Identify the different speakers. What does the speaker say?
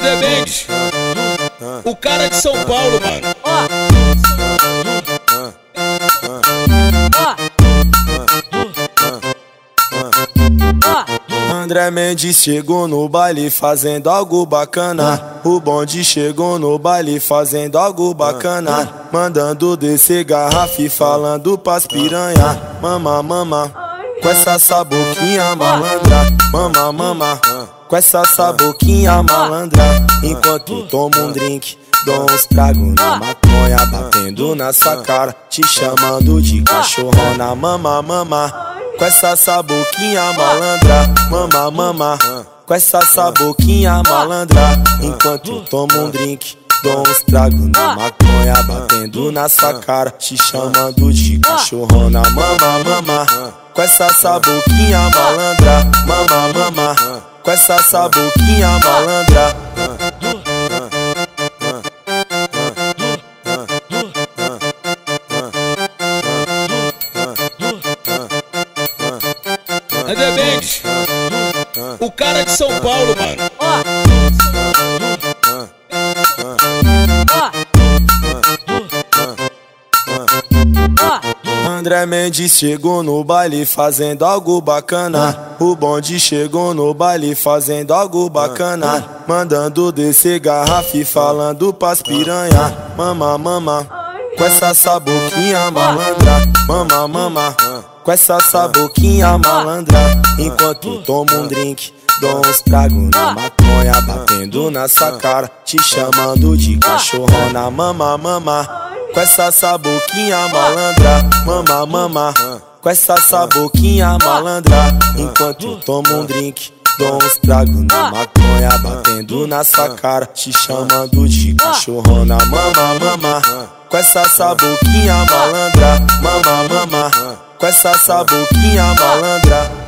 Speaker 1: Mendes, o cara de São Paulo, mano.
Speaker 2: André Mendes chegou no baile fazendo algo bacana. O bonde chegou no baile fazendo algo bacana. Mandando descer garrafa e falando pras piranha. Mama, mama, com essa saboquinha malandra. Mama, mama, com essa saboquinha malandra. Enquanto tomo um drink. Dou uns tragos na maconha, batendo na sua cara, te chamando de cachorrona, mama, mama. Com essa saboquinha malandra, mama, mama. Com essa saboquinha malandra, enquanto tomo um drink. Dou uns tragos na maconha, batendo na sua cara, te chamando de cachorrona, mama, mama. Com essa saboquinha malandra, mama, mama. Com essa saboquinha malandra.
Speaker 1: André Mendes, o cara de São Paulo, mano.
Speaker 2: André Mendes chegou no baile fazendo algo bacana. O bonde chegou no baile fazendo algo bacana. Mandando descer garrafa e falando pras piranha. Mama, mama, com essa saboquinha malandra. Mama, mama, com essa saboquinha malandra. Enquanto tomo um drink. Dou uns tragos na maconha, batendo na sua cara, te chamando de cachorrona, mama, mama. Com essa saboquinha malandra, mama, mama. Com essa saboquinha malandra, enquanto tomo um drink. Dou uns tragos na maconha, batendo na sua cara, te chamando de cachorrona, mama, mama. Com essa saboquinha malandra, mama, mama. Com essa saboquinha malandra.